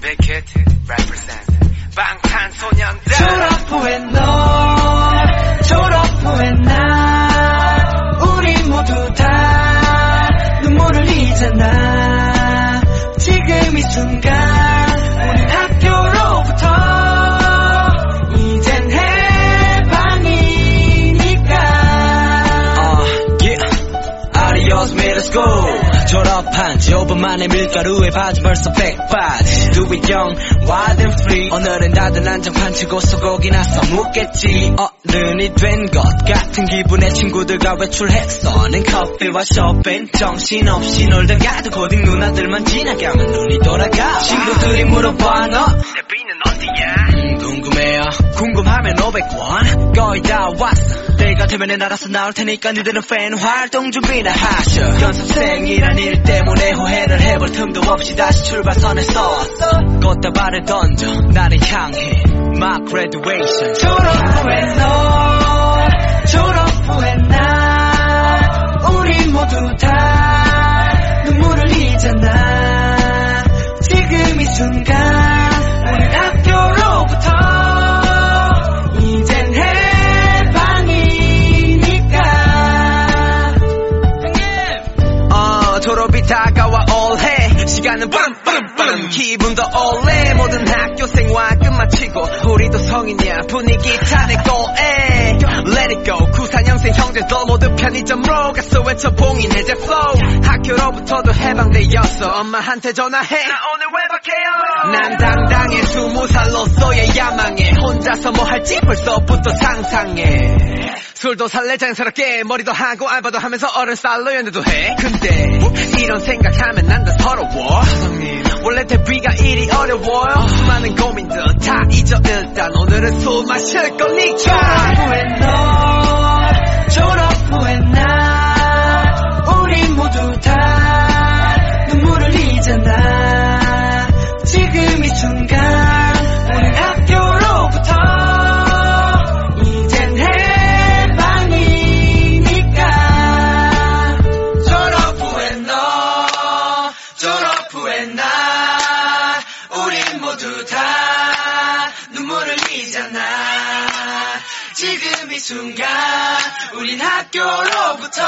Big Kid represent 방탄소년단 졸업 후에 너 졸업 후에 나 우리 모두 다 눈물을 흘리잖아 지금 이 순간 우린 졸업한 지 5분 만에 밀가루에 바지 벌써 백바지. Do it young, wild and free. 오늘은 다들 난장판 치고 소고기나 써먹겠지. 어른이 된 것 같은 기분에 친구들과 외출했어. 는 커피와 쇼핑 정신없이 놀다 가도 고딩 누나들만 지나가면 눈이 돌아가. 친구들이 물어봐 너내 B는 어디야? 음, 궁금해요. 궁금하면 500원. 거의 다 왔어 때가 되면 알아서 나올 테니까 니들은 팬 활동 준비나 하셔. 연습생이란 일 때문에 후회를 해볼 틈도 없이 다시 출발선에 섰어 꽃다발을 던져 나를 향해. My graduation. 졸업 후에 너 졸업 후에 나 우리 모두 다 눈물을 흘리잖아. 지금 이 순간 졸업이 다가와 올해. 시간은 빠름 빠름 빠름. 기분도 올해. 모든 학교 생활 끝마치고 우리도 성인이야. 분위기 타내고 Let it go. 94년생 형제도 모두 편의점으로 가서 외쳐 봉인해 제 flow 학교로부터도 해방되었어. 엄마한테 전화해. 나 오늘 외박해요? 난 당당해. 스무 살로서의 야망에. 혼자서 뭐 할지 벌써부터 상상해. 술도 살래? 자연스럽게 머리도 하고 알바도 하면서 어른 살로 연애도 해. 근데 이런 생각하면 난 다 서러워. 사장님 원래 데뷔가 이리 어려워요 수많은 고민들 다 잊어 일단 오늘은 술 마실 거니까 후에 너 나 우린 모두 다 눈물을 흘리잖아 지금 이 순간 우린 학교로부터